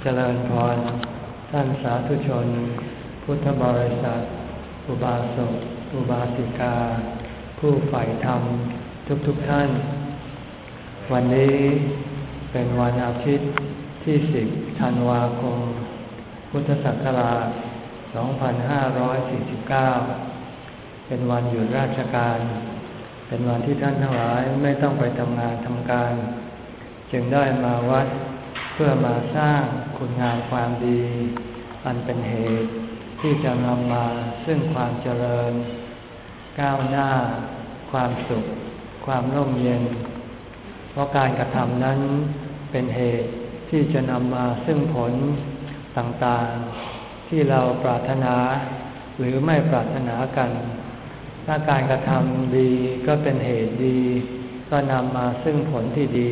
เจริญพร ท่านสาธุชน พุทธบริษัท อุบาสก อุบาสิกา ผู้ใฝ่ธรรม ทุกๆทท่าน วันนี้เป็นวันอาทิตย์ที่สิบธันวาคม พุทธศักราช 2549 เป็นวันหยุดราชการ เป็นวันที่ท่านทั้งหลายไม่ต้องไปทำงานทำการ จึงได้มาวัด เพื่อมาสร้างคุณงามความดี อันเป็นเหตุที่จะนำมาซึ่งความเจริญ ก้าวหน้า ความสุข ความร่มเย็น เพราะการกระทำนั้นเป็นเหตุที่จะนำมาซึ่งผลต่างๆ ที่เราปรารถนาหรือไม่ปรารถนากัน ถ้าการกระทำดีก็เป็นเหตุดี ก็นำมาซึ่งผลที่ดี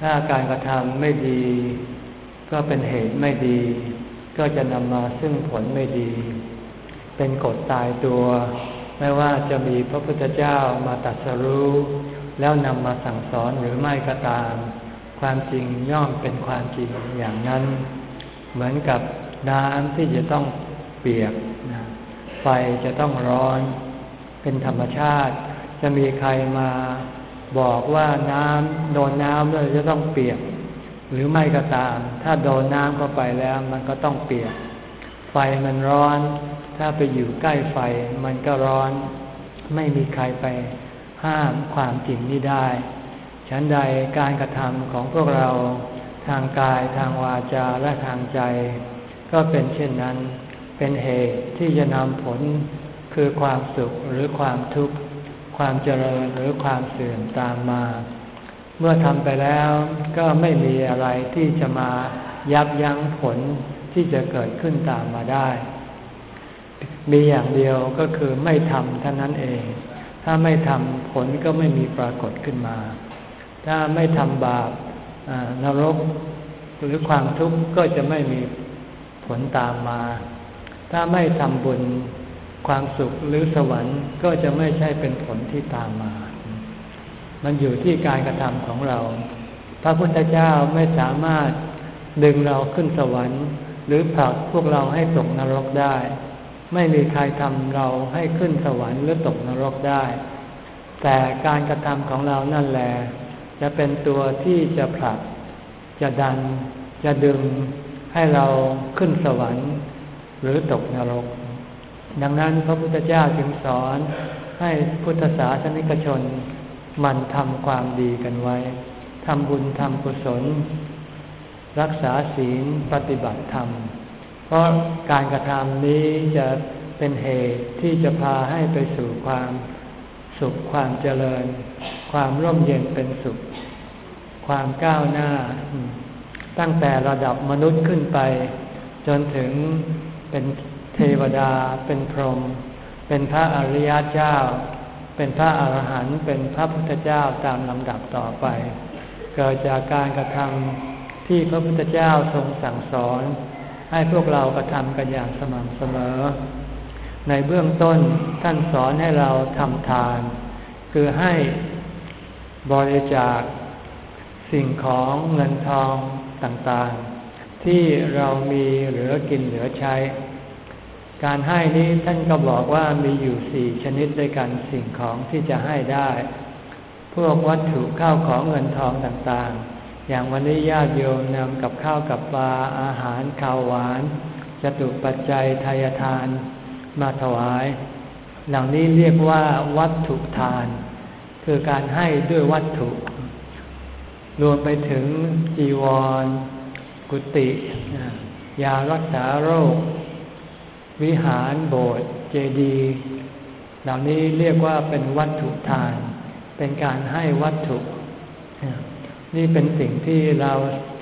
ถ้าการกระทำไม่ดี ก็เป็นเหตุไม่ดี ก็จะนำมาซึ่งผลไม่ดี เป็นกฎตายตัว ไม่ว่าจะมีพระพุทธเจ้ามาตัดสรู้ แล้วนำมาสั่งสอนหรือไม่ก็ตาม ความจริงย่อมเป็นความจริงอย่างนั้น เหมือนกับน้ำที่จะต้องเปียกไฟจะต้องร้อน เป็นธรรมชาติ จะมีใครมา บอกว่าน้ำโดนน้ำแล้วจะต้องเปียก หรือไม่ก็ตาม ถ้าโดนน้ำเข้าไปแล้วมันก็ต้องเปียก ไฟมันร้อน ถ้าไปอยู่ใกล้ไฟมันก็ร้อน ไม่มีใครไปห้ามความจริงนี้ได้ฉันใดการกระทำของพวกเราทางกายทางวาจาและทางใจ ก็เป็นเช่นนั้น เป็นเหตุที่จะนำผลคือความสุขหรือความทุกข์ ความเจริญหรือความเสื่อมตามมา เมื่อทำไปแล้วก็ไม่มีอะไรที่จะมายับยั้งผลที่จะเกิดขึ้นตามมาได้ มีอย่างเดียวก็คือไม่ทำเท่านั้นเอง ถ้าไม่ทำผลก็ไม่มีปรากฏขึ้นมา ถ้าไม่ทำบาปนรกหรือความทุกข์ก็จะไม่มีผลตามมา ถ้าไม่ทำบุญ ความสุขหรือสวรรค์ก็จะไม่ใช่เป็นผลที่ตามมา มันอยู่ที่การกระทำของเรา พระพุทธเจ้าไม่สามารถดึงเราขึ้นสวรรค์ หรือผลักพวกเราให้ตกนรกได้ ไม่มีใครทำเราให้ขึ้นสวรรค์หรือตกนรกได้ แต่การกระทำของเรานั่นแหละจะเป็นตัวที่จะผลัก จะดัน จะดึงให้เราขึ้นสวรรค์ หรือตกนรก ดังนั้นพระพุทธเจ้าจึงสอนให้พุทธศาสนิกชนมันทำความดีกันไว้ทำบุญทำกุศล รักษาศีลปฏิบัติธรรม เพราะการกระทำนี้จะเป็นเหตุที่จะพาให้ไปสู่ความสุขความเจริญ ความร่มเย็นเป็นสุข ความก้าวหน้า ตั้งแต่ระดับมนุษย์ขึ้นไป จนถึงเป็น เทวดา เป็นพรหมเป็นพระอริยเจ้า เป็นพระอรหันต์เป็นพระพุทธเจ้าตามลำดับต่อไป เกิดจากการกระทำที่พระพุทธเจ้าทรงสั่งสอน ให้พวกเรากระทำกันอย่างสม่ำเสมอ ในเบื้องต้นท่านสอนให้เราทำทาน คือให้บริจาคสิ่งของเงินทองต่างๆ ที่เรามีเหลือกินเหลือใช้ การให้นี้ท่านก็บอกว่ามีอยู่สี่ชนิดด้วยกันสิ่งของที่จะให้ได้ พวกวัตถุข้าวของเงินทองต่างๆ อย่างวันนี้ญาติโยมนำกับข้าวกับปลาอาหารข้าวหวานจตุปัจจัยทายทาน มาถวาย เหล่านี้เรียกว่าวัตถุทาน คือการให้ด้วยวัตถุ รวมไปถึงจีวร กุฏิยารักษาโรค วิหารโบสถ์เจดีย์เหล่านี้เรียกว่าเป็นวัตถุทาน เป็นการให้วัตถุ นี่เป็นสิ่งที่เรา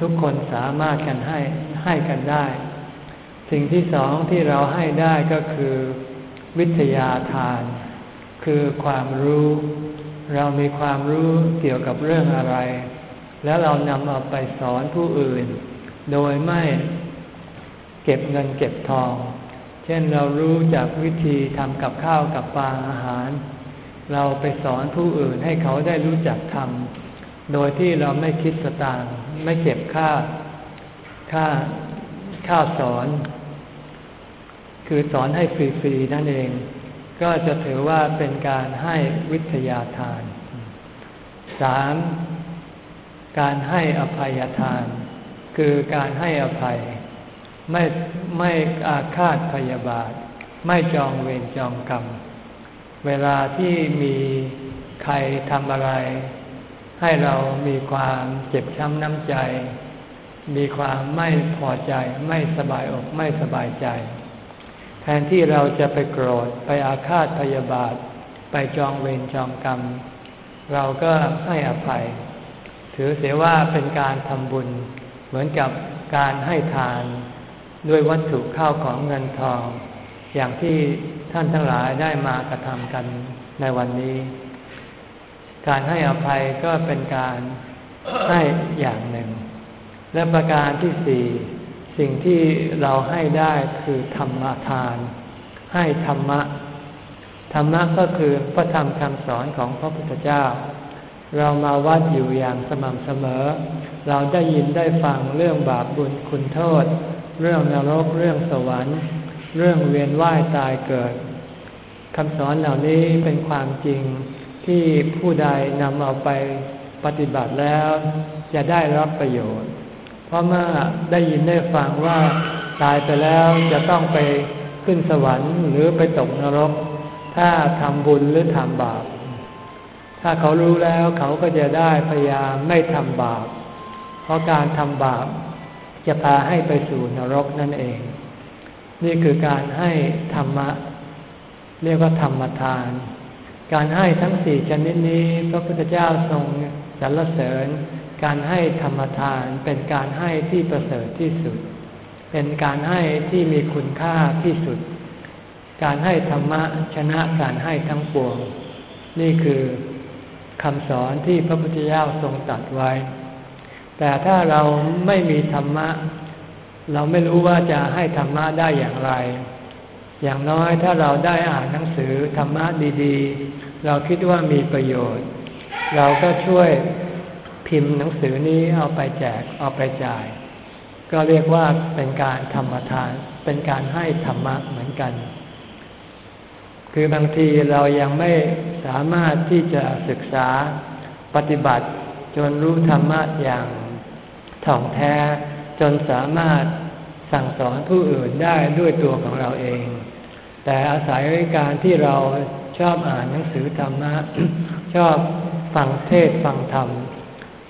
ทุกคนสามารถกันให้ให้กันได้ สิ่งที่สองที่เราให้ได้ก็คือ วิทยาทาน คือความรู้ เรามีความรู้เกี่ยวกับเรื่องอะไร แล้วเรานำเอาไปสอนผู้อื่น โดยไม่เก็บเงินเก็บทอง เช่นเรารู้จากวิธีทำกับข้าวกับปลาอาหาร เราไปสอนผู้อื่นให้เขาได้รู้จักทำโดยที่เราไม่คิดสตางค์ไม่เก็บค่าค่าค่าสอน คือสอนให้ฟรีๆนั่นเอง ก็จะถือว่าเป็นการให้วิทยาทานสามการให้อภัยทาน คือการให้อภัย ไม่ไม่อาฆาตพยาบาท ไม่จองเวรจองกรรม เวลาที่มีใครทำอะไร ให้เรามีความเจ็บช้ำน้ำใจ มีความไม่พอใจ ไม่สบายอกไม่สบายใจ แทนที่เราจะไปโกรธไปอาฆาตพยาบาท ไปจองเวรจองกรรม เราก็ให้อภัย ถือเสียว่าเป็นการทำบุญเหมือนกับการให้ทาน ด้วยวัตถุข้าวของเงินทอง อย่างที่ท่านทั้งหลายได้มากระทำกันในวันนี้ การให้อภัยก็เป็นการให้อย่างหนึ่ง และประการที่สี่สิ่งที่เราให้ได้คือธรรมทาน ให้ธรรมะ ธรรมะก็คือพระธรรมคำสอนของพระพุทธเจ้า เรามาวัดอยู่อย่างสม่ำเสมอ เราได้ยินได้ฟังเรื่องบาปบุญคุณโทษ เรื่องนรก เรื่องสวรรค์ เรื่องเวียนว่ายตายเกิดคำสอนเหล่านี้เป็นความจริงที่ผู้ใดนำเอาไปปฏิบัติแล้วจะได้รับประโยชน์ เพราะเมื่อได้ยินได้ฟังว่าตายไปแล้วจะต้องไปขึ้นสวรรค์หรือไปตกนรก ถ้าทำบุญหรือทำบาป ถ้าเขารู้แล้วเขาก็จะได้พยายามไม่ทำบาป เพราะการทำบาป จะพาให้ไปสู่นรกนั่นเอง นี่คือการให้ธรรมะ เรียกว่าธรรมทาน การให้ทั้งสี่ชนิดนี้พระพุทธเจ้าทรงสรรเสริญ การให้ธรรมทานเป็นการให้ที่ประเสริฐที่สุด เป็นการให้ที่มีคุณค่าที่สุด การให้ธรรมะชนะการให้ทั้งปวง นี่คือคำสอนที่พระพุทธเจ้าทรงตัดไว้ แต่ถ้าเราไม่มีธรรมะ เราไม่รู้ว่าจะให้ธรรมะได้อย่างไร อย่างน้อยถ้าเราได้อ่านหนังสือธรรมะดีๆ เราคิดว่ามีประโยชน์ เราก็ช่วยพิมพ์หนังสือนี้เอาไปแจกเอาไปจ่าย ก็เรียกว่าเป็นการธรรมทาน เป็นการให้ธรรมะเหมือนกัน คือบางทีเรายังไม่สามารถที่จะศึกษาปฏิบัติจนรู้ธรรมะอย่าง ถ่องแท้ จนสามารถสั่งสอนผู้อื่นได้ด้วยตัวของเราเอง แต่อาศัยการที่เราชอบอ่านหนังสือธรรมะชอบฟังเทศฟังธรรม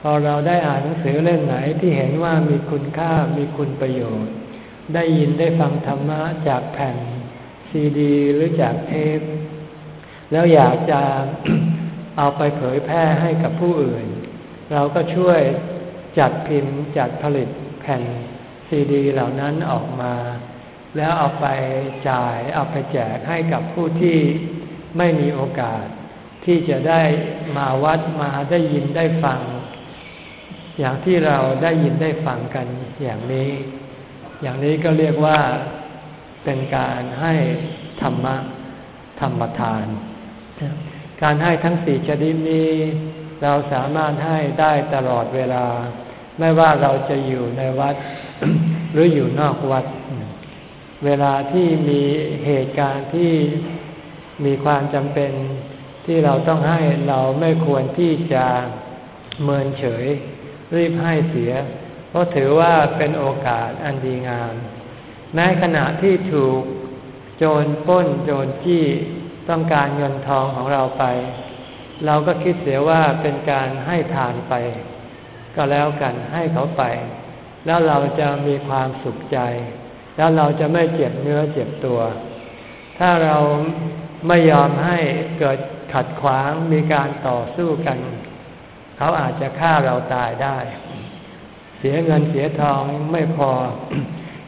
พอเราได้อ่านหนังสือเล่มไหนที่เห็นว่ามีคุณค่ามีคุณประโยชน์ ได้ยินได้ฟังธรรมะจากแผ่นซีดีหรือจากเทปแล้วอยากจะเอาไปเผยแพร่ให้กับผู้อื่น เราก็ช่วย จัดพิมพ์จัดผลิตแผ่นซีดี เหล่านั้นออกมา แล้วเอาไปจ่ายเอาไปแจกให้กับผู้ที่ไม่มีโอกาส ที่จะได้มาวัดมาได้ยินได้ฟัง อย่างที่เราได้ยินได้ฟังกันอย่างนี้ อย่างนี้ก็เรียกว่าเป็นการให้ธรรมะธรรมทาน การให้ทั้งสี่ชนิดนี้ เราสามารถให้ได้ตลอดเวลา ไม่ว่าเราจะอยู่ในวัด หรืออยู่นอกวัด เวลาที่มีเหตุการณ์ที่มีความจำเป็นที่เราต้องให้เราไม่ควรที่จะเมินเฉย รีบให้เสีย เพราะถือว่าเป็นโอกาสอันดีงามแม้ขณะที่ถูกโจรป้นโจรจี้ต้องการเงินทองของเราไป เราก็คิดเสียว่าเป็นการให้ทานไป ก็แล้วกันให้เขาไป แล้วเราจะมีความสุขใจ แล้วเราจะไม่เจ็บเนื้อเจ็บตัว ถ้าเราไม่ยอมให้เกิดขัดขวางมีการต่อสู้กัน เขาอาจจะฆ่าเราตายได้ เสียเงินเสียทองไม่พอ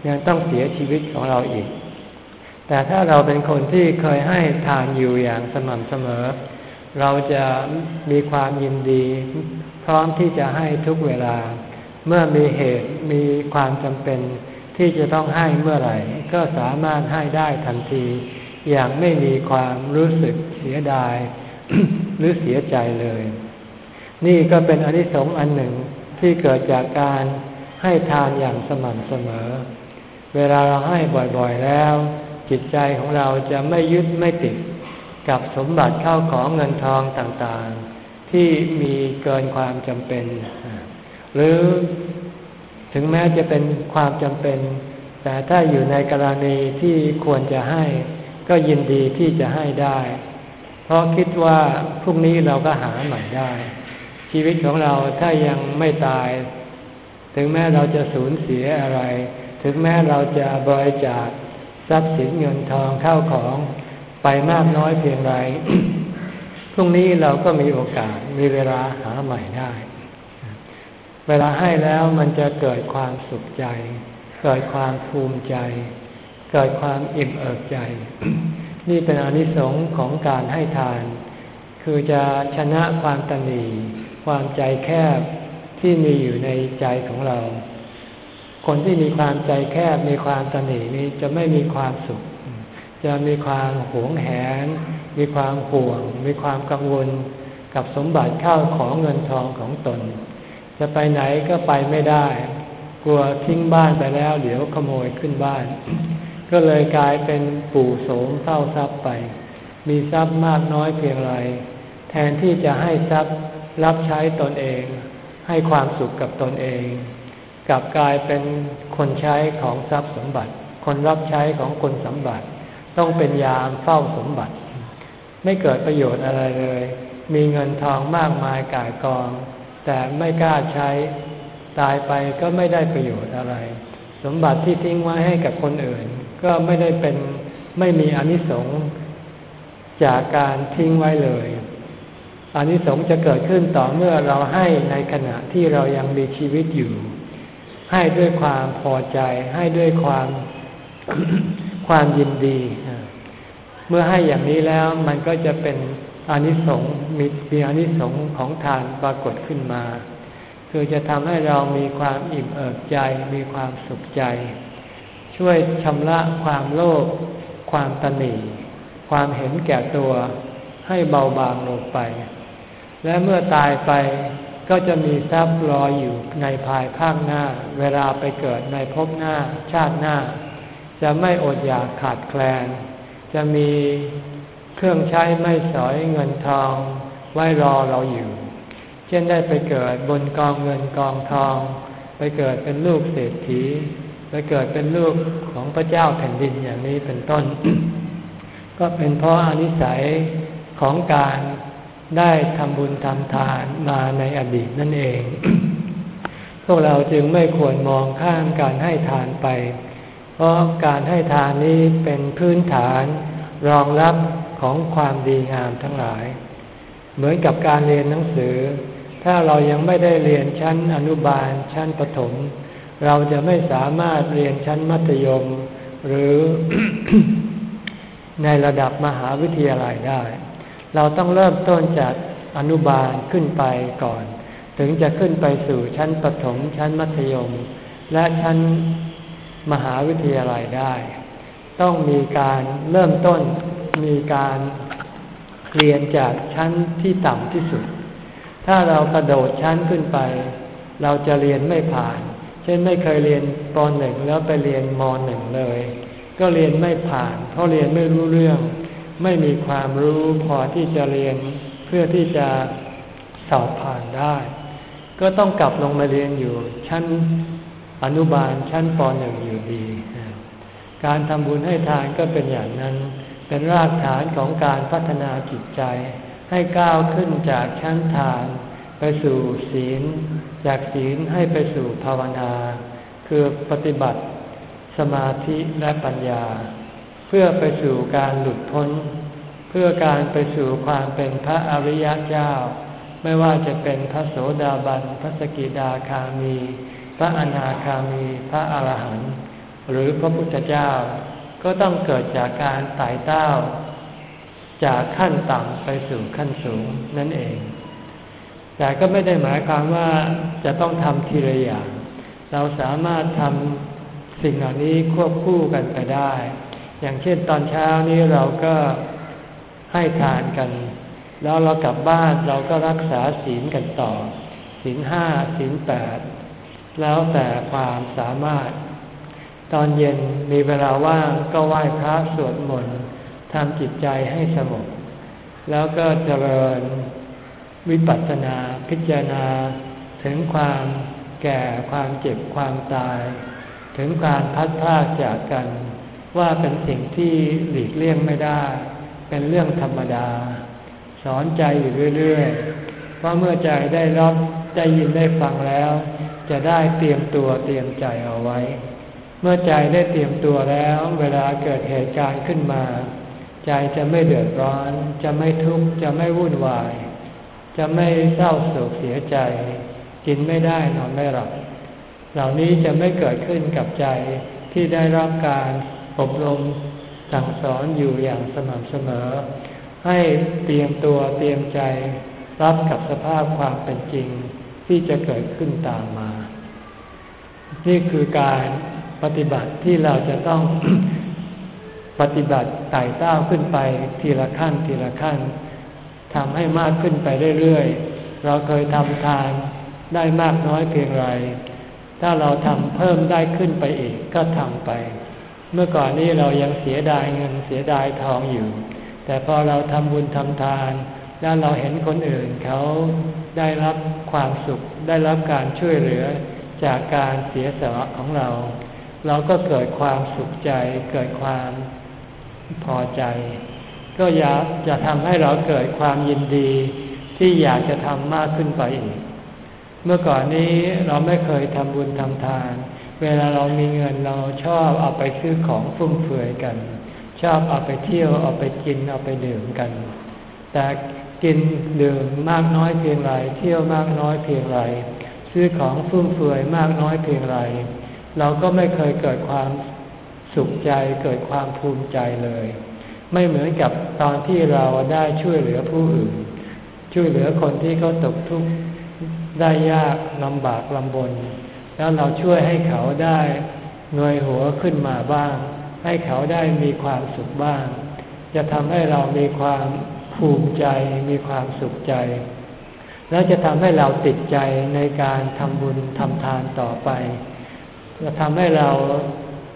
ยังต้องเสียชีวิตของเราอีก แต่ถ้าเราเป็นคนที่เคยให้ทานอยู่อย่างสม่ำเสมอ เราจะมีความยินดี ร้อมที่จะให้ทุกเวลา เมื่อมีเหตุมีความจำเป็นที่จะต้องให้เมื่อไหร่ ก็สามารถให้ได้ทันที อย่างไม่มีความรู้สึกเสียดาย หรือเสียใจเลย นี่ก็เป็นอนิสงส์อันหนึ่งที่เกิดจากการให้ทานอย่างสม่ำเสมอ เวลาเราให้บ่อยๆแล้ว จิตใจของเราจะไม่ยึดไม่ติดกับสมบัติเข้าของเงินทองต่างๆ ที่มีเกินความจำเป็น หรือถึงแม้จะเป็นความจำเป็น แต่ถ้าอยู่ในกรณีที่ควรจะให้ ก็ยินดีที่จะให้ได้ เพราะคิดว่าพรุ่งนี้เราก็หาใหม่ได้ ชีวิตของเราถ้ายังไม่ตาย ถึงแม้เราจะสูญเสียอะไร ถึงแม้เราจะบริจาคทรัพย์สินเงินทองเข้าของไปมากน้อยเพียงไร รุ่งนี้เราก็มีโอกาสมีเวลาหาใหม่ได้ เวลาให้แล้วมันจะเกิดความสุขใจ เกิดความภูมิใจ เกิดความอิ่มเอิบใจ นี่เป็นอนิสงส์ของการให้ทาน คือจะชนะความตนีความใจแคบที่มีอยู่ในใจของเรา คนที่มีความใจแคบมีความตนีนี้จะไม่มีความสุข จะมีความหวงแหน มีความห่วง มีความกังวลกับสมบัติข้าวของเงินทองของตน จะไปไหนก็ไปไม่ได้ กลัวทิ้งบ้านไปแล้ว เดี๋ยวขโมยขึ้นบ้าน ก็เลยกลายเป็นปู่โสมเฝ้าทรัพย์ไป มีทรัพย์มากน้อยเพียงไร แทนที่จะให้ทรัพย์รับใช้ตนเอง ให้ความสุขกับตนเอง กลับกลายเป็นคนใช้ของทรัพย์สมบัติ คนรับใช้ของคนสมบัติ ต้องเป็นยามเฝ้าสมบัติ ไม่เกิดประโยชน์อะไรเลย มีเงินทองมากมายกายกอง แต่ไม่กล้าใช้ตายไปก็ไม่ได้ประโยชน์อะไร สมบัติที่ทิ้งไว้ให้กับคนอื่น ก็ไม่ได้เป็นไม่มีอนิสงส์จากการทิ้งไว้เลยอนิสงส์จะเกิดขึ้นต่อเมื่อเราให้ในขณะที่เรายังมีชีวิตอยู่ ให้ด้วยความพอใจ ให้ด้วยความความยินดี เมื่อให้อย่างนี้แล้วมันก็จะเป็นอนิสงส์มีมีอนิสงส์ของทานปรากฏขึ้นมา คือจะทำให้เรามีความอิ่มเอิบใจ มีความสุขใจ ช่วยชำระความโลภความตนีความเห็นแก่ตัวให้เบาบางลงไป และเมื่อตายไปก็จะมีทรัพย์รออยู่ในภายภาคหน้า เวลาไปเกิดในภพหน้าชาติหน้า จะไม่อดอยากขาดแคลน จะมีเครื่องใช้ไม่สอยเงินทองไว้รอเราอยู่ เช่นได้ไปเกิดบนกองเงินกองทอง ไปเกิดเป็นลูกเศรษฐี ไปเกิดเป็นลูกของพระเจ้าแผ่นดินอย่างนี้เป็นต้น ก็เป็นเพราะอานิสัยของการได้ทำบุญทำทานมาในอดีตนั่นเอง พวกเราจึงไม่ควรมองข้ามการให้ทานไป เพราะการให้ทานนี้เป็นพื้นฐานรองรับของความดีงามทั้งหลาย เหมือนกับการเรียนหนังสือ ถ้าเรายังไม่ได้เรียนชั้นอนุบาลชั้นประถม เราจะไม่สามารถเรียนชั้นมัธยม หรือในระดับมหาวิทยาลัยได้ เราต้องเริ่มต้นจากอนุบาลขึ้นไปก่อน ถึงจะขึ้นไปสู่ชั้นประถมชั้นมัธยม และชั้น มหาวิทยาลัยได้ ต้องมีการเริ่มต้นมีการเรียนจากชั้นที่ต่ำที่สุด ถ้าเรากระโดดชั้นขึ้นไป เราจะเรียนไม่ผ่าน เช่นไม่เคยเรียนปหนึ่งแล้วไปเรียนมหนึ่งเลย ก็เรียนไม่ผ่าน เพราะเรียนไม่รู้เรื่อง ไม่มีความรู้พอที่จะเรียนเพื่อที่จะสอบผ่านได้ ก็ต้องกลับลงมาเรียนอยู่ชั้น อนุบาลชั้นปหนึ่งอยู่ดี การทำบุญให้ทานก็เป็นอย่างนั้น เป็นรากฐานของการพัฒนาจิตใจ ให้ก้าวขึ้นจากชั้นทาน ไปสู่ศีล จากศีลให้ไปสู่ภาวนา คือปฏิบัติสมาธิและปัญญา เพื่อไปสู่การหลุดพ้น เพื่อการไปสู่ความเป็นพระอริยเจ้า ไม่ว่าจะเป็นพระโสดาบัน พระสกิดาคามี พระอนาคามีพระอาหารหันต์หรือพระพุทธเจ้า ก็ต้องเกิดจากการไต่เต้า จากขั้นต่ำไปสู่ขั้นสูงนั่นเอง แต่ก็ไม่ได้หมายความว่าจะต้องทำทีละอย่าง เราสามารถทำสิ่งเหล่านี้ควบคู่กันไปได้ อย่างเช่นตอนเช้านี้เราก็ให้ทานกัน แล้วเรากลับบ้านเราก็รักษาศีลกันต่อศีลห้าศีลแปด แล้วแต่ความสามารถ ตอนเย็นมีเวลาว่างก็ไหว้พระสวดมนต์ทำจิตใจให้สงบแล้วก็เจริญวิปัสสนาพิจารณา ถึงความแก่ความเจ็บความตาย ถึงการพัดพลาดจากกัน ว่าเป็นสิ่งที่หลีกเลี่ยงไม่ได้ เป็นเรื่องธรรมดา สอนใจอยู่เรื่อยๆว่าเมื่อใจได้รับได้ยินได้ฟังแล้ว จะได้เตรียมตัวเตรียมใจเอาไว้ เมื่อใจได้เตรียมตัวแล้ว เวลาเกิดเหตุการณ์ขึ้นมา ใจจะไม่เดือดร้อน จะไม่ทุกข์จะไม่วุ่นวาย จะไม่เศร้าโศกเสียใจ กินไม่ได้นอนไม่หลับเหล่านี้จะไม่เกิดขึ้นกับใจที่ได้รับการอบรมสั่งสอนอยู่อย่างสม่ำเสมอ ให้เตรียมตัวเตรียมใจรับกับสภาพความเป็นจริงที่จะเกิดขึ้นตามมา นี่คือการปฏิบัติที่เราจะต้องปฏิบัติไต่เต้าขึ้นไปทีละขั้นทีละขั้นทำให้มากขึ้นไปเรื่อยๆ เราเคยทำทานได้มากน้อยเพียงไร ถ้าเราทำเพิ่มได้ขึ้นไปอีกก็ทำไป เมื่อก่อนนี้เรายังเสียดายเงินเสียดายทองอยู่ แต่พอเราทำบุญทำทาน แล้วเราเห็นคนอื่นเขาได้รับความสุขได้รับการช่วยเหลือ จากการเสียสละของเรา เราก็เกิดความสุขใจ เกิดความพอใจ ก็อยากจะทำให้เราเกิดความยินดี ที่อยากจะทำมากขึ้นไปอีก เมื่อก่อนนี้เราไม่เคยทำบุญทำทาน เวลาเรามีเงินเราชอบเอาไปซื้อของฟุ่มเฟือยกัน ชอบเอาไปเที่ยวเอาไปกินเอาไปดื่มกัน แต่กินดื่มมากน้อยเพียงไรเที่ยวมากน้อยเพียงไร ซื้อของฟุ่มเฟือยมากน้อยเพียงไร เราก็ไม่เคยเกิดความสุขใจเกิดความภูมิใจเลย ไม่เหมือนกับตอนที่เราได้ช่วยเหลือผู้อื่น ช่วยเหลือคนที่เขาตกทุกข์ได้ยากลำบากลำบน แล้วเราช่วยให้เขาได้เงยหัวขึ้นมาบ้าง ให้เขาได้มีความสุขบ้าง จะทำให้เรามีความภูมิใจมีความสุขใจ แล้วจะทำให้เราติดใจในการทำบุญทำทานต่อไปจะทำให้เรา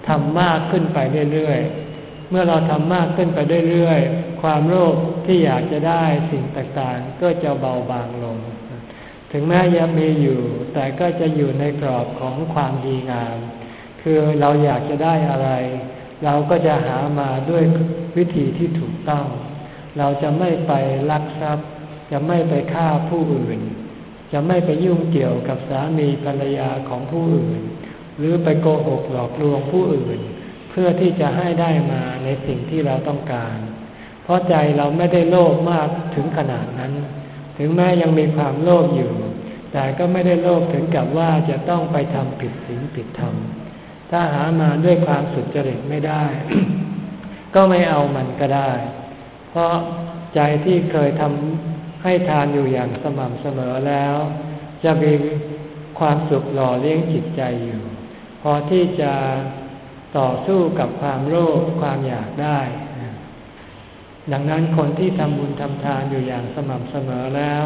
ทำมากขึ้นไปเรื่อยๆ เมื่อเราทำมากขึ้นไปเรื่อยๆ ความโลภที่อยากจะได้สิ่งต่างๆ ก็จะเบาบางลง ถึงแม้ยังมีอยู่ แต่ก็จะอยู่ในกรอบของความดีงาม คือเราอยากจะได้อะไร เราก็จะหามาด้วยวิธีที่ถูกต้อง เราจะไม่ไปลักทรัพย์ จะไม่ไปฆ่าผู้อื่น จะไม่ไปยุ่งเกี่ยวกับสามีภรรยาของผู้อื่น หรือไปโกหกหลอกลวงผู้อื่น เพื่อที่จะให้ได้มาในสิ่งที่เราต้องการ เพราะใจเราไม่ได้โลภมากถึงขนาดนั้น ถึงแม้ยังมีความโลภอยู่ แต่ก็ไม่ได้โลภถึงกับว่าจะต้องไปทำผิดศีลผิดธรรมถ้าหามาด้วยความสุจริตไม่ได้ ก็ไม่เอามันก็ได้ เพราะใจที่เคยทำ ให้ทานอยู่อย่างสม่ำเสมอแล้ว จะมีความสุขหล่อเลี้ยงจิตใจอยู่ พอที่จะต่อสู้กับความโลภความอยากได้ ดังนั้นคนที่ทำบุญทำทานอยู่อย่างสม่ำเสมอแล้ว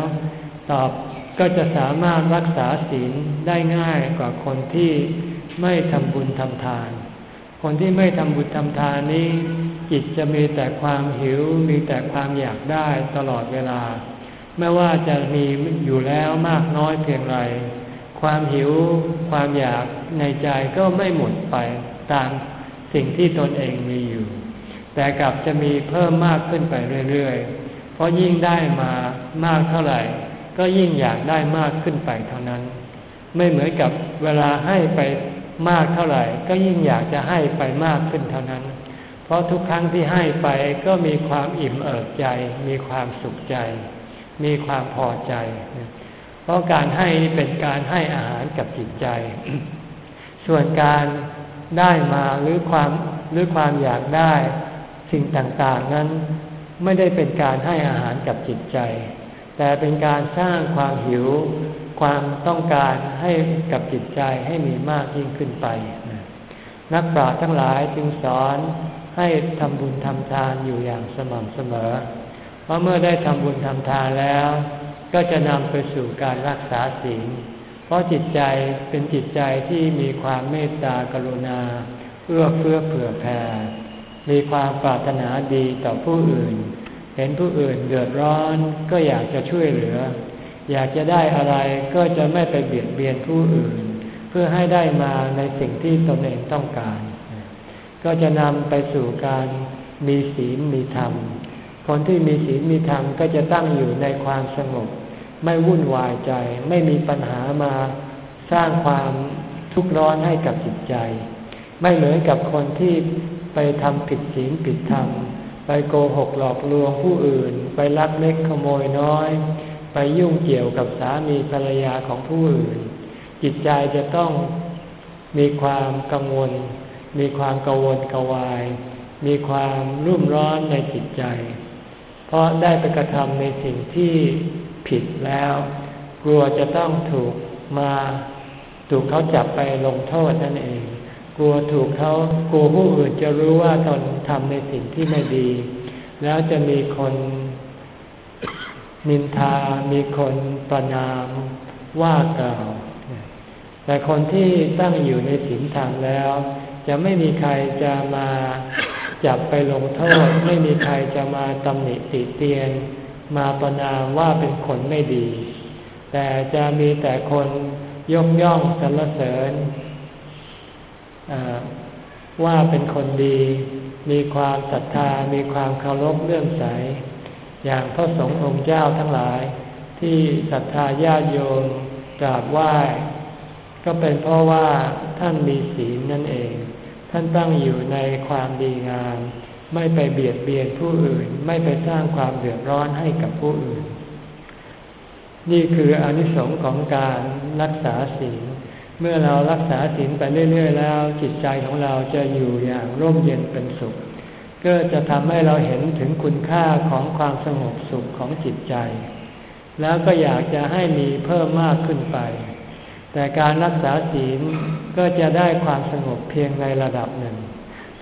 ตอบก็จะสามารถรักษาศีลได้ง่ายกว่าคนที่ไม่ทำบุญทำทาน คนที่ไม่ทำบุญทำทานนี้ จิตจะมีแต่ความหิวมีแต่ความอยากได้ตลอดเวลา ไม่ว่าจะมีอยู่แล้วมากน้อยเพียงไร ความหิวความอยากในใจก็ไม่หมดไปตามสิ่งที่ตนเองมีอยู่ แต่กลับจะมีเพิ่มมากขึ้นไปเรื่อยๆ เพราะยิ่งได้มามากเท่าไหร่ ก็ยิ่งอยากได้มากขึ้นไปเท่านั้น ไม่เหมือนกับเวลาให้ไปมากเท่าไหร่ ก็ยิ่งอยากจะให้ไปมากขึ้นเท่านั้น เพราะทุกครั้งที่ให้ไปก็มีความอิ่มเอิบใจ มีความสุขใจ มีความพอใจ เพราะการให้เป็นการให้อาหารกับจิตใจ ส่วนการได้มาหรือความหรือความอยากได้สิ่งต่างๆนั้นไม่ได้เป็นการให้อาหารกับจิตใจ แต่เป็นการสร้างความหิว ความต้องการให้กับจิตใจให้มีมากยิ่งขึ้นไป นักปราชญ์ทั้งหลายจึงสอนให้ทำบุญทำทานอยู่อย่างสม่ำเสมอ เพราะเมื่อได้ทำบุญทำทานแล้ว ก็จะนำไปสู่การรักษาศีล เพราะจิตใจเป็นจิตใจที่มีความเมตตากรุณาเอื้อเฟื้อเผื่อแผ่ มีความปรารถนาดีต่อผู้อื่น เห็นผู้อื่นเดือดร้อนก็อยากจะช่วยเหลือ อยากจะได้อะไรก็จะไม่ไปเบียดเบียนผู้อื่น เพื่อให้ได้มาในสิ่งที่ตนเองต้องการ ก็จะนำไปสู่การมีศีลมีธรรม คนที่มีศีลมีธรรมก็จะตั้งอยู่ในความสงบ ไม่วุ่นวายใจ ไม่มีปัญหามาสร้างความทุกข์ร้อนให้กับจิตใจ ไม่เหมือนกับคนที่ไปทำผิดศีลผิดธรรม ไปโกหกหลอกลวงผู้อื่น ไปลักเล็กขโมยน้อย ไปยุ่งเกี่ยวกับสามีภรรยาของผู้อื่น จิตใจจะต้องมีความกังวล มีความกังวลกวาย มีความรุ่มร้อนในจิตใจ เพราะได้ไปกระทำในสิ่งที่ผิดแล้ว กลัวจะต้องถูกมาถูกเขาจับไปลงโทษนั่นเอง กลัวถูกเขากลัวผู้อื่นจะรู้ว่าตนทำในสิ่งที่ไม่ดี แล้วจะมีคนนินทา มีคนประนามว่ากล่าว แต่คนที่ตั้งอยู่ในศีลธรรมแล้ว จะไม่มีใครจะมา จับไปลงโทษไม่มีใครจะมาตำหนิติเตียน มาประนามว่าเป็นคนไม่ดี แต่จะมีแต่คนยกย่องสรรเสริญว่าเป็นคนดี มีความศรัทธา มีความเคารพเลื่อมใส อย่างพระสงฆ์องค์เจ้าทั้งหลาย ที่ศรัทธาญาติโยมกราบไหว้ก็เป็นเพราะว่าท่านมีศีลนั่นเอง ท่านตั้งอยู่ในความดีงาม ไม่ไปเบียดเบียนผู้อื่น ไม่ไปสร้างความเดือดร้อนให้กับผู้อื่น นี่คืออนิสงส์ของการรักษาศีลเมื่อเรารักษาศีลไปเรื่อย ๆ แล้ว จิตใจของเราจะอยู่อย่างร่มเย็นเป็นสุข ก็จะทำให้เราเห็นถึงคุณค่าของความสงบสุขของจิตใจ แล้วก็อยากจะให้มีเพิ่มมากขึ้นไป แต่การรักษาศีลก็จะได้ความสงบเพียงในระดับหนึ่ง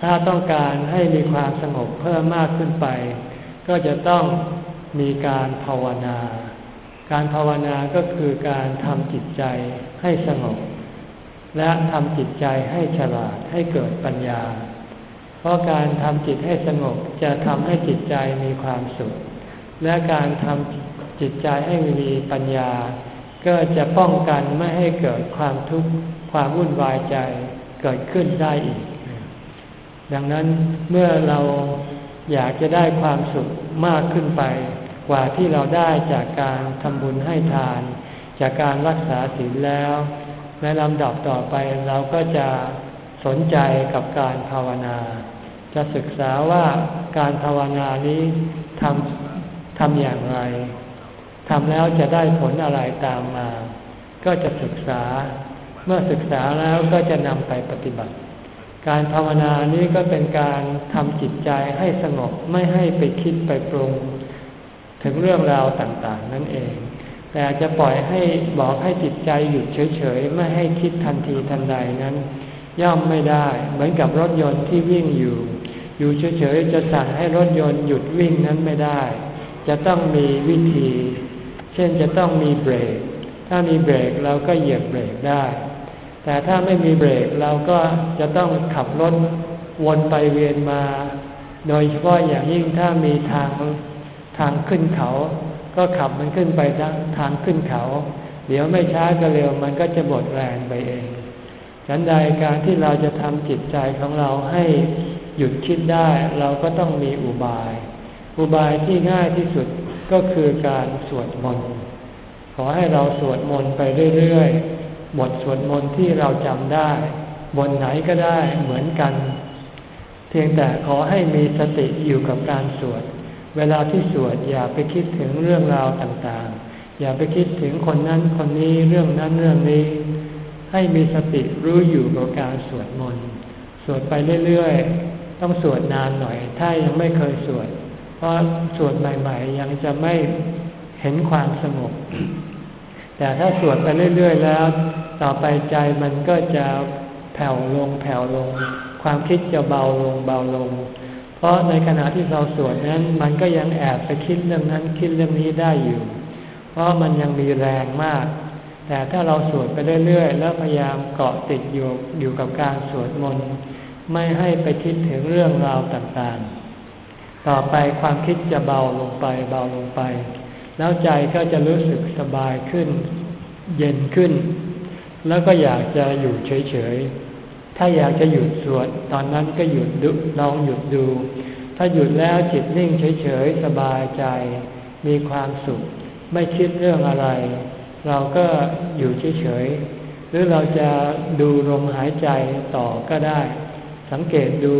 ถ้าต้องการให้มีความสงบเพิ่มมากขึ้นไป ก็จะต้องมีการภาวนา การภาวนาก็คือการทำจิตใจให้สงบ และทำจิตใจให้ฉลาดให้เกิดปัญญา เพราะการทำจิตให้สงบจะทำให้จิตใจมีความสุข และการทำจิตใจให้มีปัญญา ก็จะป้องกันไม่ให้เกิดความทุกข์ความวุ่นวายใจเกิดขึ้นได้อีก ดังนั้นเมื่อเราอยากจะได้ความสุขมากขึ้นไป กว่าที่เราได้จากการทำบุญให้ทาน จากการรักษาศีลแล้ว ในลำดับต่อไปเราก็จะสนใจกับการภาวนา จะศึกษาว่าการภาวนานี้ทำทำอย่างไร ทำแล้วจะได้ผลอะไรตามมา ก็จะศึกษา เมื่อศึกษาแล้วก็จะนำไปปฏิบัติ การภาวนานี้ก็เป็นการทำจิตใจให้สงบไม่ให้ไปคิดไปปรุง ถึงเรื่องราวต่างๆ นั่นเอง แต่จะปล่อยให้บอกให้จิตใจหยุดเฉยๆ ไม่ให้คิดทันทีทันใดนั้น ย่อมไม่ได้ เหมือนกับรถยนต์ที่วิ่งอยู่ อยู่เฉยๆ จะสั่งให้รถยนต์หยุดวิ่งนั้นไม่ได้ จะต้องมีวิธี เช่นจะต้องมีเบรก ถ้ามีเบรกเราก็เหยียบเบรกได้ แต่ถ้าไม่มีเบรกเราก็จะต้องขับรถวนไปเวียนมา โดยเฉพาะอย่างยิ่งถ้ามีทางทางขึ้นเขา ก็ขับมันขึ้นไปทางขึ้นเขา เดี๋ยวไม่ช้าก็เร็วมันก็จะหมดแรงไปเองฉันใดการที่เราจะทำจิตใจของเราให้หยุดคิดได้ เราก็ต้องมีอุบาย อุบายที่ง่ายที่สุด ก็คือการสวดมนต์ขอให้เราสวดมนต์ไปเรื่อยๆบทสวดมนต์ที่เราจำได้บนไหนก็ได้เหมือนกัน เพียงแต่ขอให้มีสติอยู่กับการสวด เวลาที่สวดอย่าไปคิดถึงเรื่องราวต่างๆ อย่าไปคิดถึงคนนั้นคนนี้เรื่องนั้นเรื่องนี้ ให้มีสติรู้อยู่กับการสวดมนต์สวดไปเรื่อยๆ ต้องสวดนานหน่อย ถ้ายังไม่เคยสวด เพราะสวดใหม่ ๆ ยังจะไม่เห็นความสงบ แต่ถ้าสวดไปเรื่อย ๆ แล้ว ต่อไปใจมันก็จะแผ่วลงแผ่วลง ความคิดจะเบาลงเบาลง เพราะในขณะที่เราสวดนั้น มันก็ยังแอบไปคิดเรื่องนั้นคิดเรื่องนี้ได้อยู่ เพราะมันยังมีแรงมาก แต่ถ้าเราสวดไปเรื่อยๆ แล้วพยายามเกาะติดอยู่อยู่กับการสวดมนต์ไม่ให้ไปคิดถึงเรื่องราวต่างๆ ต่อไปความคิดจะเบาลงไปเบาลงไป แล้วใจก็จะรู้สึกสบายขึ้น เย็นขึ้น แล้วก็อยากจะอยู่เฉยๆ ถ้าอยากจะหยุดสวด ตอนนั้นก็หยุดดูลองหยุดดู ถ้าหยุดแล้วจิตนิ่งเฉยๆ สบายใจ มีความสุข ไม่คิดเรื่องอะไร เราก็อยู่เฉยๆ หรือเราจะดูลมหายใจต่อก็ได้ สังเกตดู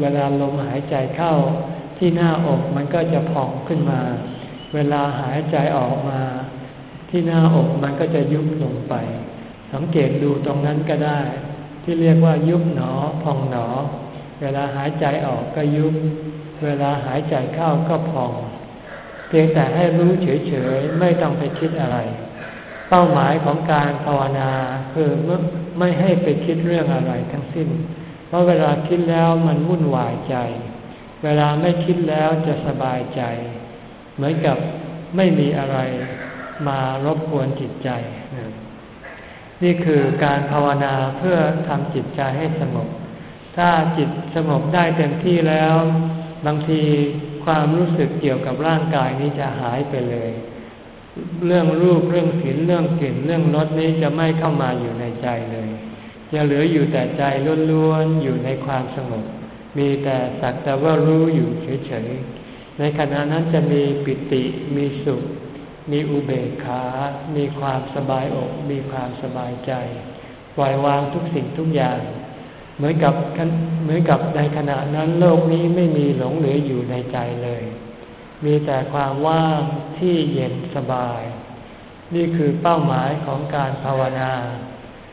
เวลาลมหายใจเข้า ที่หน้าอกมันก็จะพองขึ้นมา เวลาหายใจออกมา ที่หน้าอกมันก็จะยุบลงไป สังเกตดูตรงนั้นก็ได้ ที่เรียกว่ายุบหนอพองหนอ เวลาหายใจออกก็ยุบ เวลาหายใจเข้าก็พอง เพียงแต่ให้รู้เฉยๆไม่ต้องไปคิดอะไร เป้าหมายของการภาวนาคือไม่ให้ไปคิดเรื่องอะไรทั้งสิ้น เพราะเวลาคิดแล้วมันวุ่นวายใจ เวลาไม่คิดแล้วจะสบายใจ เหมือนกับไม่มีอะไรมารบกวนจิตใจ นี่คือการภาวนาเพื่อทำจิตใจให้สงบ ถ้าจิตสงบได้เต็มที่แล้ว บางทีความรู้สึกเกี่ยวกับร่างกายนี้จะหายไปเลย เรื่องรูปเรื่องสีเรื่องกลิ่นเรื่องรสนี้จะไม่เข้ามาอยู่ในใจเลย จะเหลืออยู่แต่ใจล้วนๆอยู่ในความสงบ มีแต่สักแต่ว่ารู้อยู่เฉยๆ ในขณะนั้นจะมีปิติมีสุข มีอุเบกขา มีความสบายอก มีความสบายใจปล่อยวางทุกสิ่งทุกอย่าง เหมือนกับเหมือนกับในขณะนั้นโลกนี้ไม่มีหลงเหลืออยู่ในใจเลย มีแต่ความว่างที่เย็นสบาย นี่คือเป้าหมายของการภาวนา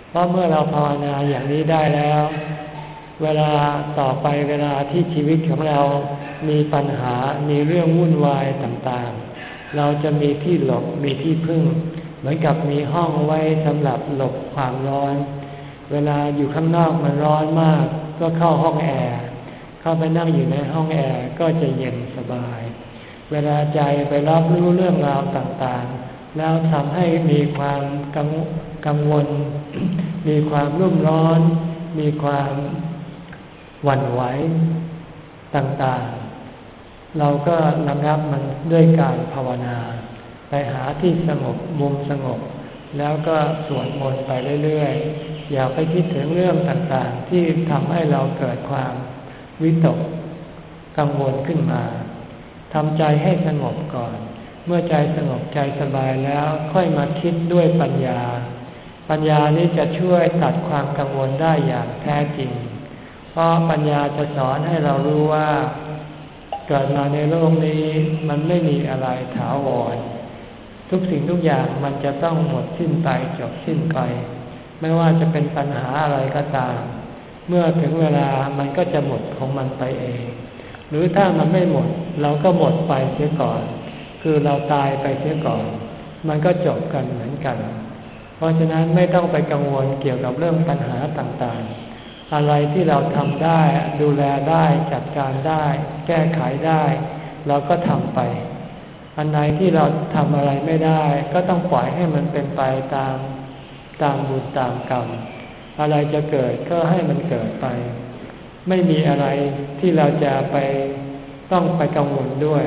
เพราะเมื่อเราภาวนาอย่างนี้ได้แล้ว เวลาต่อไปเวลาที่ชีวิตของเรามีปัญหา มีเรื่องวุ่นวายต่างๆ เราจะมีที่หลบ มีที่พึ่ง เหมือนกับมีห้องไว้สำหรับหลบความร้อน เวลาอยู่ข้างนอกมันร้อนมาก ก็เข้าห้องแอร์ เข้าไปนั่งอยู่ในห้องแอร์ก็จะเย็นสบาย เวลาใจไปรับรู้เรื่องราวต่างๆ แล้วทำให้มีความกังวล มีความรุ่มร้อน มีความ หวั่นไหวต่างๆ เราก็ระงับมันด้วยการภาวนา ไปหาที่สงบมุมสงบ แล้วก็สวดมนต์ไปเรื่อยๆ อย่าไปคิดถึงเรื่องต่างๆ ที่ทำให้เราเกิดความวิตกกังวลขึ้นมาทำใจให้สงบก่อน เมื่อใจสงบใจสบายแล้วค่อยมาคิดด้วยปัญญา ปัญญานี้จะช่วยตัดความกังวลได้อย่างแท้จริง เพราะปัญญาจะสอนให้เรารู้ว่า เกิดมาในโลกนี้มันไม่มีอะไรถาวร ทุกสิ่งทุกอย่างมันจะต้องหมดสิ้นไปจบสิ้นไป ไม่ว่าจะเป็นปัญหาอะไรก็ตาม เมื่อถึงเวลามันก็จะหมดของมันไปเอง หรือถ้ามันไม่หมด เราก็หมดไปเสียก่อน คือเราตายไปเสียก่อน มันก็จบกันเหมือนกัน เพราะฉะนั้นไม่ต้องไปกังวลเกี่ยวกับเรื่องปัญหาต่างๆ อะไรที่เราทำได้ดูแลได้จัดการได้ แก้ไขได้ เราก็ทำไป อันไหนที่เราทำอะไรไม่ได้ ก็ต้องปล่อยให้มันเป็นไปตามตามบุญตามกรรม อะไรจะเกิดก็ให้มันเกิดไป ไม่มีอะไรที่เราจะไปต้องไปกังวลด้วย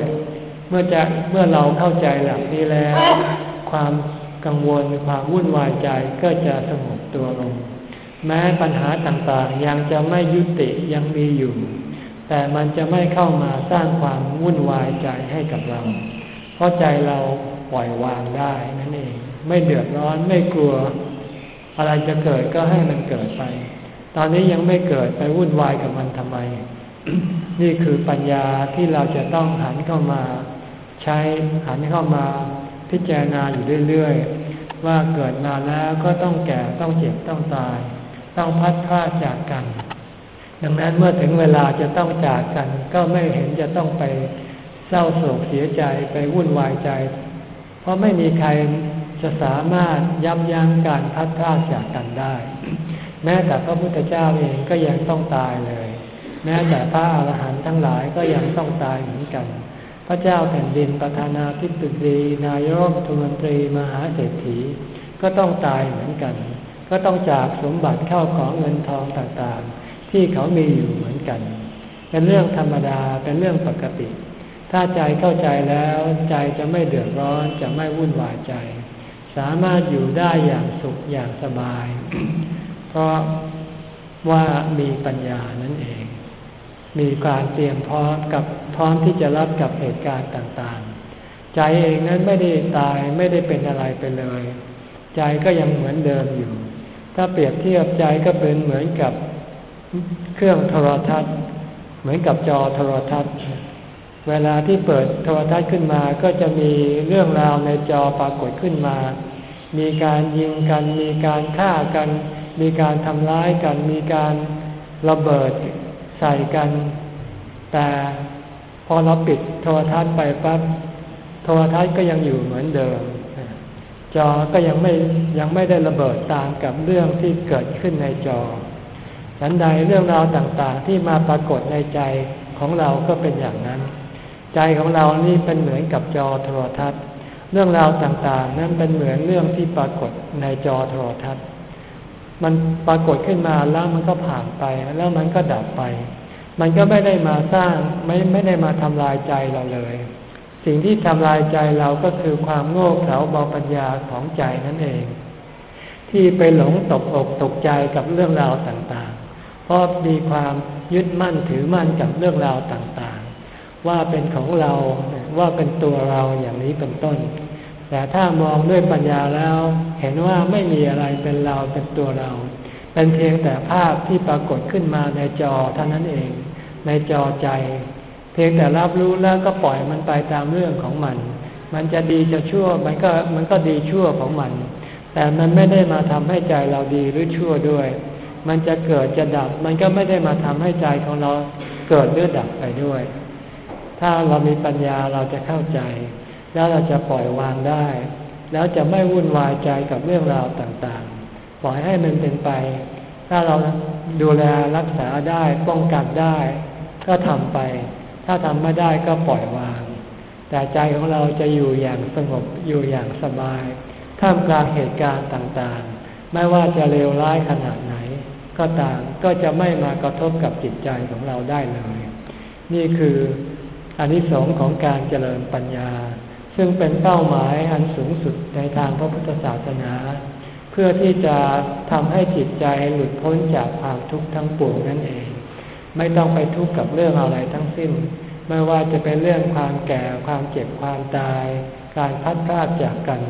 เมื่อจะเมื่อเราเข้าใจหลักนี้แล้ว ความกังวลความวุ่นวายใจก็จะสงบตัวลง แม้ปัญหาต่างๆ ยังจะไม่ยุติยังมีอยู่ แต่มันจะไม่เข้ามาสร้างความวุ่นวายใจให้กับเรา เพราะใจเราปล่อยวางได้นั่นเอง ไม่เดือดร้อนไม่กลัว อะไรจะเกิดก็ให้มันเกิดไป ตอนนี้ยังไม่เกิดไปวุ่นวายกับมันทำไม นี่คือปัญญาที่เราจะต้องหันเข้ามา ใช้หันเข้ามาพิจารณาอยู่เรื่อยๆว่าเกิดมาแล้วก็ต้องแก่ต้องเจ็บต้องตาย ต้องพัดพลาดจากกัน ดังนั้นเมื่อถึงเวลาจะต้องจากกัน ก็ไม่เห็นจะต้องไปเศร้าโศกเสียใจไปวุ่นวายใจ เพราะไม่มีใครจะสามารถยับยั้งการพัดพลาดจากกันได้ แม้แต่พระพุทธเจ้าเองก็ยังต้องตายเลย แม้แต่พระอรหันต์ทั้งหลายก็ยังต้องตายเหมือนกัน พระเจ้าแผ่นดินประธานาธิบดีนายกรัฐมนตรีมหาเศรษฐีก็ต้องตายเหมือนกัน ก็ต้องจากสมบัติเข้าของเงินทองต่างๆ ที่เขามีอยู่เหมือนกัน เป็นเรื่องธรรมดาเป็นเรื่องปกติ ถ้าใจเข้าใจแล้วใจจะไม่เดือดร้อนจะไม่วุ่นวายใจ สามารถอยู่ได้อย่างสุขอย่างสบาย เพราะว่ามีปัญญานั่นเอง มีการเตรียมพร้อมกับพร้อมที่จะรับกับเหตุการณ์ต่างๆ ใจเองนั้นไม่ได้ตายไม่ได้เป็นอะไรไปเลย ใจก็ยังเหมือนเดิมอยู่ ถ้าเปรียบเทียบใจก็เป็นเหมือนกับเครื่องโทรทัศน์ เหมือนกับจอโทรทัศน์ เวลาที่เปิดโทรทัศน์ขึ้นมาก็จะมีเรื่องราวในจอปรากฏขึ้นมา มีการยิงกัน มีการฆ่ากัน มีการทำร้ายกัน มีการระเบิดใส่กัน แต่พอเราปิดโทรทัศน์ไปปั๊บโทรทัศน์ก็ยังอยู่เหมือนเดิม จอก็ยังไม่ยังไม่ได้ระเบิดตามกับเรื่องที่เกิดขึ้นในจอฉันใดเรื่องราวต่างๆ ที่มาปรากฏในใจของเราก็เป็นอย่างนั้น ใจของเรานี่เป็นเหมือนกับจอโทรทัศน์ เรื่องราวต่างๆ นั้นเป็นเหมือนเรื่องที่ปรากฏในจอโทรทัศน์ มันปรากฏขึ้นมาแล้วมันก็ผ่านไปแล้วมันก็ดับไป มันก็ไม่ได้มาสร้างไม่ไม่ได้มาทำลายใจเราเลย สิ่งที่ทำลายใจเราก็คือความโง่เขลาเบาปัญญาของใจนั่นเอง ที่ไปหลงตกอกตกใจกับเรื่องราวต่างๆ เพราะมีความยึดมั่นถือมั่นกับเรื่องราวต่างๆ ว่าเป็นของเราว่าเป็นตัวเราอย่างนี้เป็นต้น แต่ถ้ามองด้วยปัญญาแล้วเห็นว่าไม่มีอะไรเป็นเราเป็นตัวเรา เป็นเพียงแต่ภาพที่ปรากฏขึ้นมาในจอเท่านั้นเอง ในจอใจ พียงแต่รับรู้แล้วก็ปล่อยมันไปตามเรื่องของมัน มันจะดีจะชั่วมันก็มันก็ดีชั่วของมัน แต่มันไม่ได้มาทำให้ใจเราดีหรือชั่วด้วย มันจะเกิดจะดับ มันก็ไม่ได้มาทำให้ใจของเราเกิดหรือดับไปด้วย ถ้าเรามีปัญญาเราจะเข้าใจ แล้วเราจะปล่อยวางได้ แล้วจะไม่วุ่นวายใจกับเรื่องราวต่างๆ ปล่อยให้มันเป็นไป ถ้าเราดูแลรักษาได้ป้องกันได้ ก็ทำไป ถ้าทำไม่ได้ก็ปล่อยวาง แต่ใจของเราจะอยู่อย่างสงบอยู่อย่างสบาย ท่ามกลางเหตุการณ์ต่างๆ ไม่ว่าจะเลวร้ายขนาดไหน ก็ตามก็จะไม่มากระทบกับจิตใจของเราได้เลย นี่คืออนิสงส์ของการเจริญปัญญา ซึ่งเป็นเป้าหมายอันสูงสุดในทางพระพุทธศาสนา เพื่อที่จะทำให้จิตใจหลุดพ้นจากความทุกข์ทั้งปวงนั่นเอง ไม่ต้องไปทุกข์กับเรื่องอะไรทั้งสิ้น ไม่ว่าจะเป็นเรื่องความแก่ความเจ็บความตาย การพัดพลาดจากกัน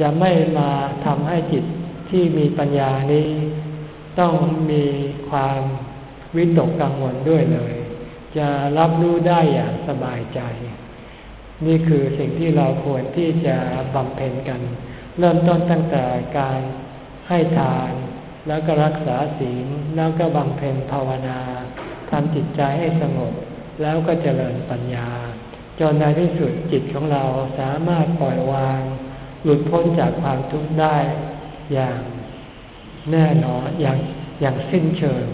จะไม่มาทำให้จิตที่มีปัญญานี้ ต้องมีความวิตกกังวลด้วยเลย จะรับรู้ได้อย่างสบายใจ นี่คือสิ่งที่เราควรที่จะบำเพ็ญกัน เริ่มต้นตั้งแต่การให้ทาน แล้วก็รักษาศีลแล้วก็บำเพ็ญภาวนา ทำจิตใจให้สงบ แล้วก็เจริญปัญญา จนในที่สุดจิตของเราสามารถปล่อยวาง หลุดพ้นจากความทุกข์ได้อย่างแน่นอนอย่างอย่างสิ้นเชิง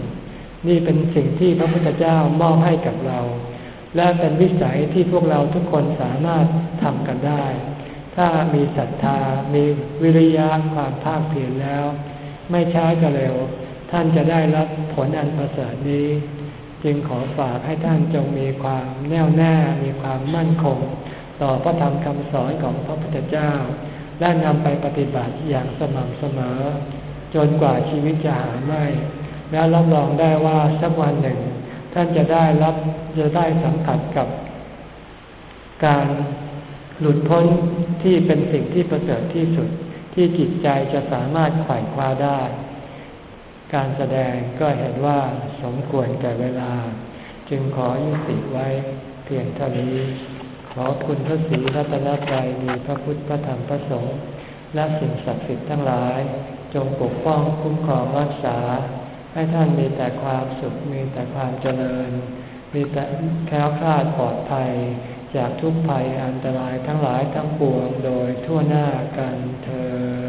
นี่เป็นสิ่งที่พระพุทธเจ้ามอบให้กับเรา และเป็นวิสัยที่พวกเราทุกคนสามารถทำกันได้ ถ้ามีศรัทธา มีวิริยะความภาคเพียรแล้ว ไม่ช้าก็เร็ว ท่านจะได้รับผลอันประเสริฐนี้ จึงขอฝากให้ท่านจงมีความแน่วแน่มีความมั่นคง ต่อพระธรรมคำสอนของพระพุทธเจ้า และนำไปปฏิบัติอย่างสม่ำเสมอ จนกว่าชีวิตจะหาไม่ และรับรองได้ว่าสักวันหนึ่ง ท่านจะได้รับจะได้สัมผัสกับ การหลุดพ้นที่เป็นสิ่งที่ประเสริฐที่สุดที่จิตใจจะสามารถไขว่คว้าได้ การแสดงก็เห็นว่าสมควรแก่เวลา จึงขอยุติไว้เพียงเท่านี้ ขอคุณพระศรีรัตนตรัยมีพระพุทธพระธรรมพระสงฆ์และสิ่งศักดิ์สิทธิ์ทั้งหลาย จงปกป้องคุ้มครองรักษา ให้ท่านมีแต่ความสุขมีแต่ความเจริญ มีแต่แค้วคลาดปลอดภัย จากทุกภัยอันตรายทั้งหลายทั้งปวงโดยทั่วหน้ากันเธอ